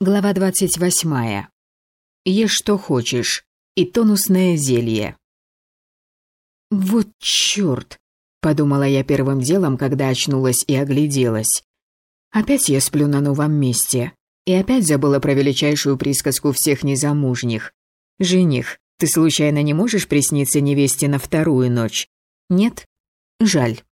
Глава 28. Ешь что хочешь. И тонусное зелье. «Вот чёрт!» – подумала я первым делом, когда очнулась и огляделась. Опять я сплю на новом месте. И опять забыла про величайшую присказку всех незамужних. «Жених, ты случайно не можешь присниться невесте на вторую ночь?» «Нет?» «Жаль».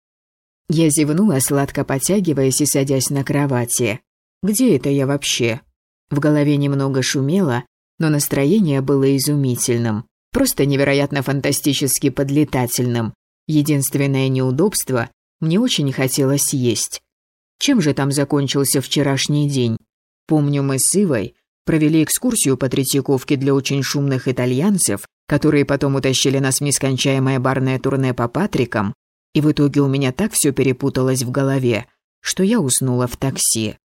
Я зевнула, сладко потягиваясь и садясь на кровати. «Где это я вообще?» В голове немного шумело, но настроение было изумительным, просто невероятно фантастически подлетательным. Единственное неудобство – мне очень хотелось есть. Чем же там закончился вчерашний день? Помню, мы с Ивой провели экскурсию по Третьяковке для очень шумных итальянцев, которые потом утащили нас в нескончаемое барное турне по Патрикам, и в итоге у меня так все перепуталось в голове, что я уснула в такси.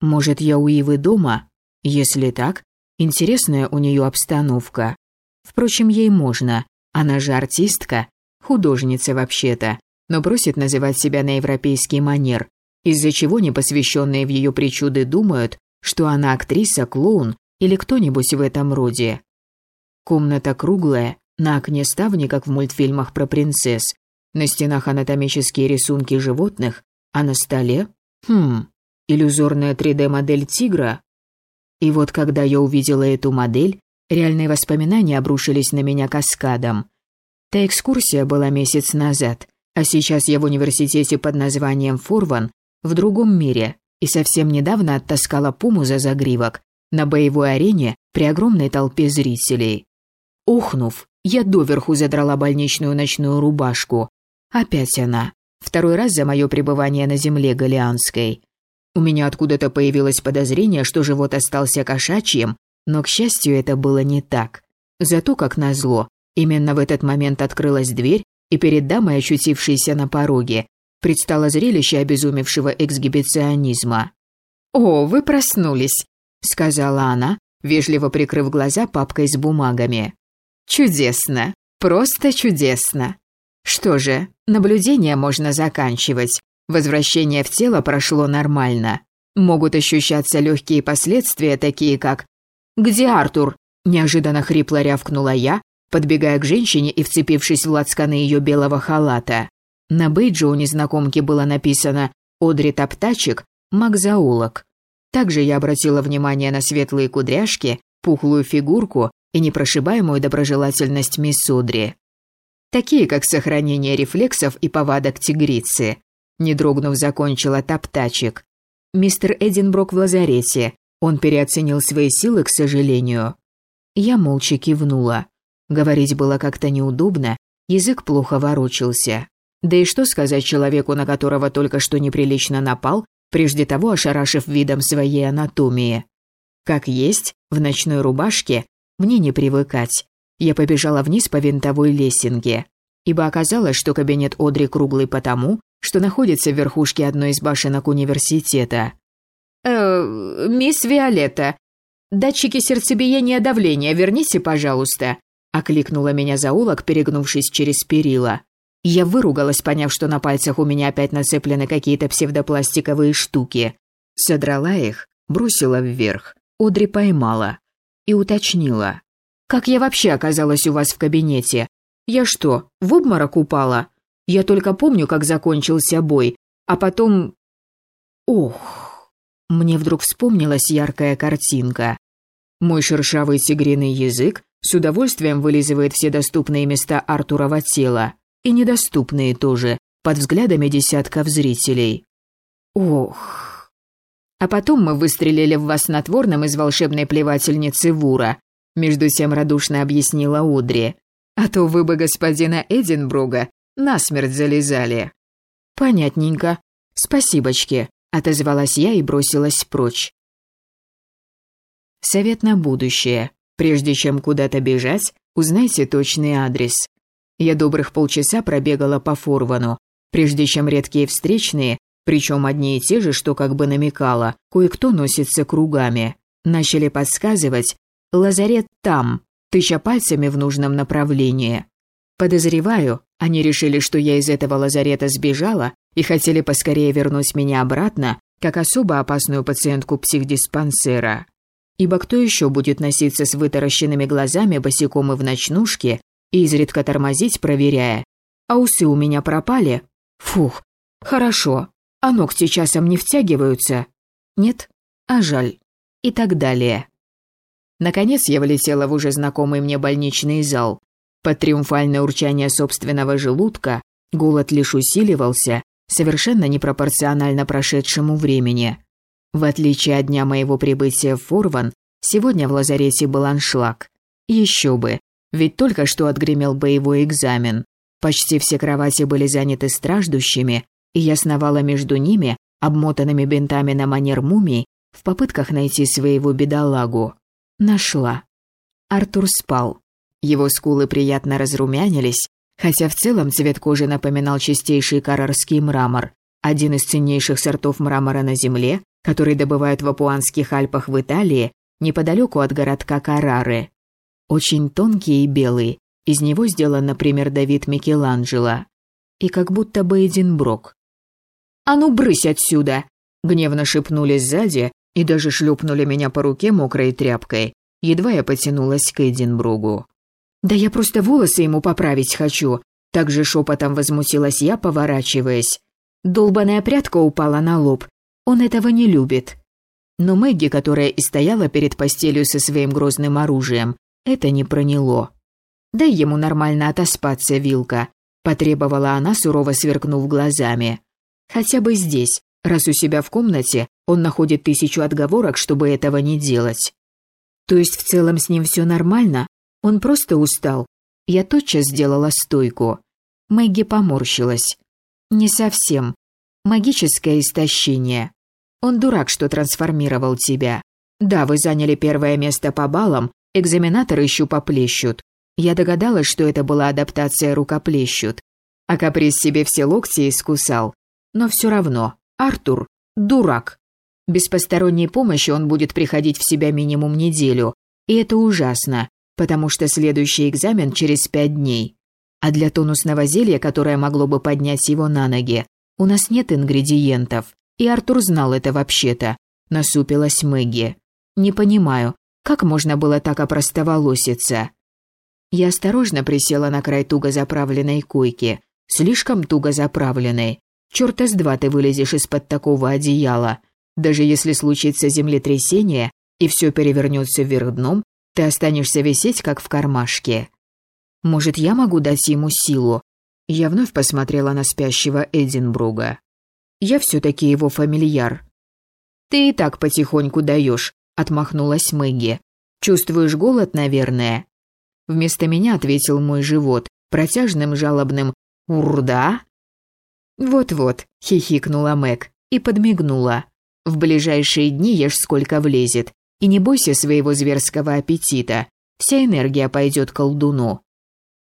Может, я у Ивы дома? Если так, интересная у нее обстановка. Впрочем, ей можно. Она же артистка, художница вообще-то, но просит называть себя на европейский манер, из-за чего непосвященные в ее причуды думают, что она актриса, клоун или кто-нибудь в этом роде. Комната круглая, на окне ставни, как в мультфильмах про принцесс. На стенах анатомические рисунки животных, а на столе... Хм, иллюзорная 3D-модель тигра и вот когда я увидела эту модель, реальные воспоминания обрушились на меня каскадом. Та экскурсия была месяц назад, а сейчас я в университете под названием Форван в другом мире и совсем недавно оттаскала пуму за загривок на боевой арене при огромной толпе зрителей. Охнув, я доверху задрала больничную ночную рубашку. Опять она. Второй раз за мое пребывание на земле Галианской. У меня откуда-то появилось подозрение, что живот остался кошачьим, но, к счастью, это было не так. Зато, как назло, именно в этот момент открылась дверь, и перед дамой, очутившейся на пороге, предстало зрелище обезумевшего эксгибиционизма. «О, вы проснулись», — сказала она, вежливо прикрыв глаза папкой с бумагами. «Чудесно, просто чудесно. Что же, наблюдение можно заканчивать. Возвращение в тело прошло нормально. Могут ощущаться легкие последствия, такие как «Где Артур?» – неожиданно хрипло рявкнула я, подбегая к женщине и вцепившись в лацканы ее белого халата. На бейджи у незнакомки было написано «Одри Топтачек, магзаулок». Также я обратила внимание на светлые кудряшки, пухлую фигурку и непрошибаемую доброжелательность мисс Одри. Такие, как сохранение рефлексов и повадок тигрицы. Не дрогнув, закончила топтачек. Мистер Эдинброк в лазарете. Он переоценил свои силы, к сожалению. Я молча кивнула. Говорить было как-то неудобно, язык плохо ворочался. Да и что сказать человеку, на которого только что неприлично напал, прежде того ошарашив видом своей анатомии? Как есть, в ночной рубашке, мне не привыкать. Я побежала вниз по винтовой лесенке, ибо оказалось, что кабинет Одри круглый потому, что находится в верхушке одной из башенок университета. «Э, мисс Виолетта, датчики сердцебиения давления верните, пожалуйста», окликнула меня заулок, перегнувшись через перила. Я выругалась, поняв, что на пальцах у меня опять нацеплены какие-то псевдопластиковые штуки. Содрала их, бросила вверх. Одри поймала и уточнила. «Как я вообще оказалась у вас в кабинете? Я что, в обморок упала?» Я только помню, как закончился бой, а потом... Ох! Мне вдруг вспомнилась яркая картинка. Мой шершавый тигриный язык с удовольствием вылизывает все доступные места Артурова тела, и недоступные тоже, под взглядами десятков зрителей. Ох! А потом мы выстрелили в вас снотворным из волшебной плевательницы Вура, между тем радушно объяснила Одри. А то вы бы господина Эдинбруга насмерть залезали». «Понятненько. Спасибочки», — отозвалась я и бросилась прочь. Совет на будущее. Прежде чем куда-то бежать, узнайте точный адрес. Я добрых полчаса пробегала по Форвану, прежде чем редкие встречные, причем одни и те же, что как бы намекало, кое-кто носится кругами, начали подсказывать «Лазарет там», тыча пальцами в нужном направлении. Подозреваю, они решили, что я из этого лазарета сбежала и хотели поскорее вернуть меня обратно, как особо опасную пациентку психдиспансера. ибо кто еще будет носиться с вытаращенными глазами босиком и в ночнушке и изредка тормозить, проверяя, а усы у меня пропали? Фух, хорошо, а ногти часом не втягиваются? Нет? А жаль. И так далее. Наконец я влетела в уже знакомый мне больничный зал. Под триумфальное урчание собственного желудка голод лишь усиливался, совершенно непропорционально прошедшему времени. В отличие от дня моего прибытия в Форван, сегодня в лазарете был аншлаг. Еще бы, ведь только что отгремел боевой экзамен. Почти все кровати были заняты страждущими, и я сновала между ними, обмотанными бинтами на манер мумий, в попытках найти своего бедолагу. Нашла. Артур спал. Его скулы приятно разрумянились, хотя в целом цвет кожи напоминал чистейший карарский мрамор, один из ценнейших сортов мрамора на Земле, который добывают в Апуанских Альпах в Италии, неподалеку от городка Карары. Очень тонкий и белый, из него сделан, например, Давид Микеланджело. И как будто бы Эдинброк. «А ну, брысь отсюда!» Гневно шепнули сзади и даже шлепнули меня по руке мокрой тряпкой. Едва я потянулась к Эдинбругу. «Да я просто волосы ему поправить хочу!» Также шепотом возмутилась я, поворачиваясь. Долбаная прядка упала на лоб. Он этого не любит. Но Мэгги, которая и стояла перед постелью со своим грозным оружием, это не проняло. «Дай ему нормально отоспаться, Вилка», – потребовала она, сурово сверкнув глазами. Хотя бы здесь, раз у себя в комнате, он находит тысячу отговорок, чтобы этого не делать. То есть в целом с ним все нормально? Он просто устал. Я тотчас сделала стойку. Мэгги поморщилась. Не совсем. Магическое истощение. Он дурак, что трансформировал тебя. Да, вы заняли первое место по баллам, экзаменаторы еще поплещут. Я догадалась, что это была адаптация рукоплещут. А каприз себе все локти искусал. Но все равно, Артур – дурак. Без посторонней помощи он будет приходить в себя минимум неделю. И это ужасно, потому что следующий экзамен через пять дней. А для тонусного зелья, которое могло бы поднять его на ноги, у нас нет ингредиентов. И Артур знал это вообще-то. Насупилась Мэгги. Не понимаю, как можно было так опростоволоситься? Я осторожно присела на край туго заправленной койки. Слишком туго заправленной. Чёрта с два ты вылезешь из-под такого одеяла. Даже если случится землетрясение и все перевернется вверх дном, ты останешься висеть, как в кармашке. Может, я могу дать ему силу? Я вновь посмотрела на спящего Эдинбруга. Я все-таки его фамильяр. Ты и так потихоньку даешь, отмахнулась Мэгги. Чувствуешь голод, наверное? Вместо меня ответил мой живот протяжным жалобным «Урда?» «Вот-вот», — хихикнула Мэг и подмигнула. «В ближайшие дни ешь сколько влезет, и не бойся своего зверского аппетита, вся энергия пойдет колдуну».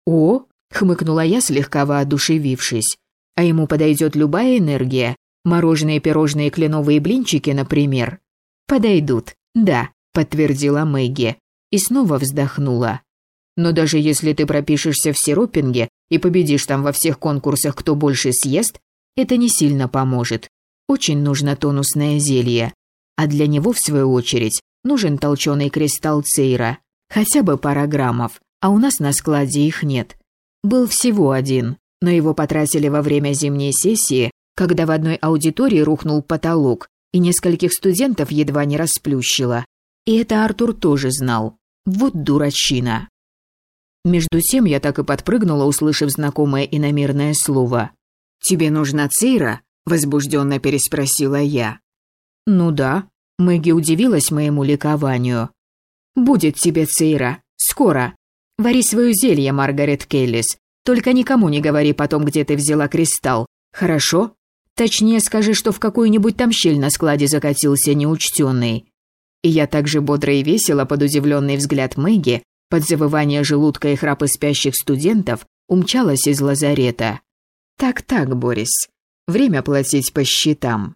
«О!» — хмыкнула я, слегка воодушевившись. «А ему подойдет любая энергия, мороженые, пирожные, кленовые блинчики, например». «Подойдут, да», — подтвердила Мэгги и снова вздохнула. «Но даже если ты пропишешься в сиропинге и победишь там во всех конкурсах, кто больше съест, это не сильно поможет. Очень нужно тонусное зелье. А для него, в свою очередь, нужен толченый кристалл Цейра. Хотя бы пара граммов, а у нас на складе их нет. Был всего один, но его потратили во время зимней сессии, когда в одной аудитории рухнул потолок, и нескольких студентов едва не расплющило. И это Артур тоже знал. Вот дурачина. Между тем я так и подпрыгнула, услышав знакомое иномерное слово. «Тебе нужна Цейра?» – возбужденно переспросила я. «Ну да». Мэгги удивилась моему ликованию. «Будет тебе Цейра. Скоро. Вари свое зелье, Маргарет Келлис. Только никому не говори потом, где ты взяла кристалл. Хорошо? Точнее, скажи, что в какую-нибудь там щель на складе закатился неучтенный». И я также бодро и весело под удивленный взгляд Мэгги, под завывание желудка и храпы спящих студентов, умчалась из лазарета. Так-так, Борис. Время платить по счетам.